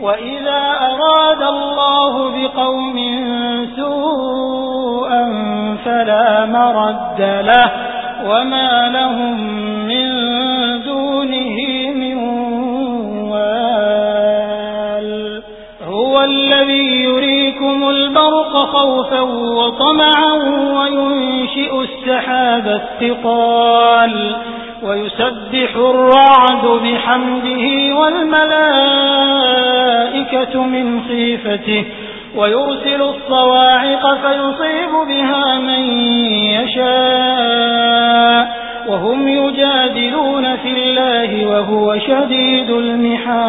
وإذا أراد الله بقوم سوءا فلا مرد له وما لهم من دونه من وال هو الذي يريكم البرق خوفا وطمعا وينشئ السحاب الثقال ويسبح الرعد بحمده والملائكة من خيفته ويرسل الصواعق فيصيب بها من يشاء. وهم يجادلون في الله وهو شديد المحال.